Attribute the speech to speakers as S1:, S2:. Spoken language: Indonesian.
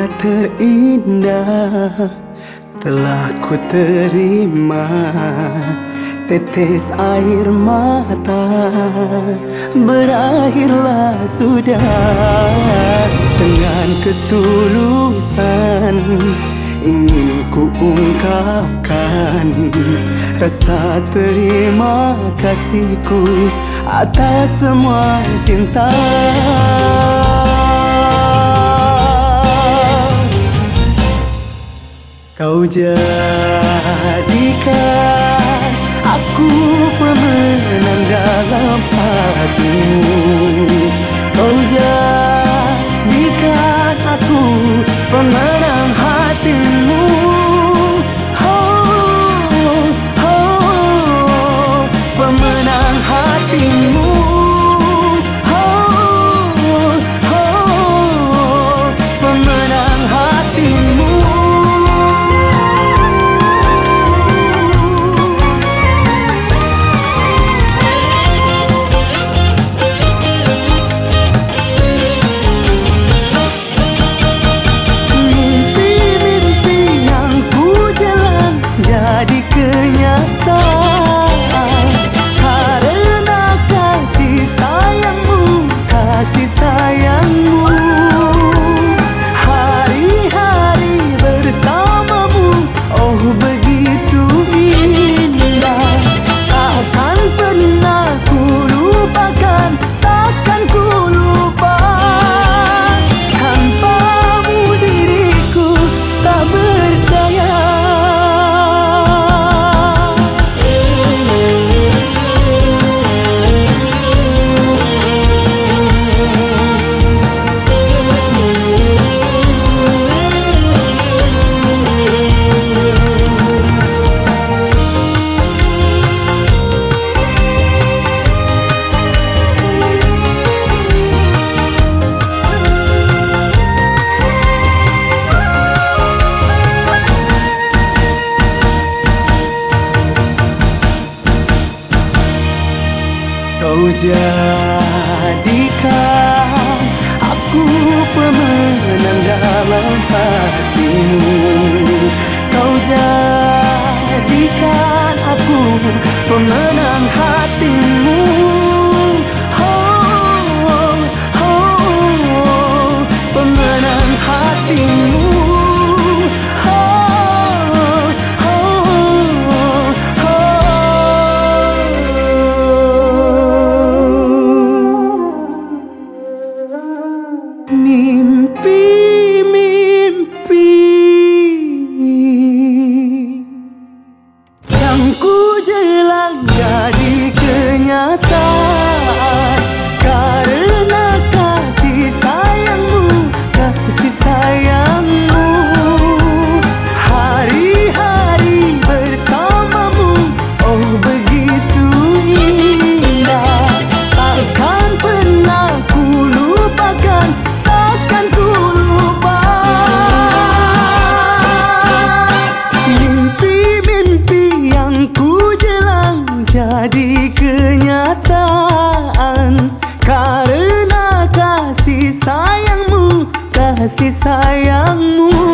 S1: cinta terindah telah ku terima. Tetes air mata berakhirlah sudah. Dengan ketulusan ingin ku ungkapkan Rasa terima kasihku atas semua cinta. Kau jadikan aku pemenang dalam hatimu. Kau jadikan aku pemenang dalam hatimu. Kau jadikan aku pemenang Be. kasih sayangmu.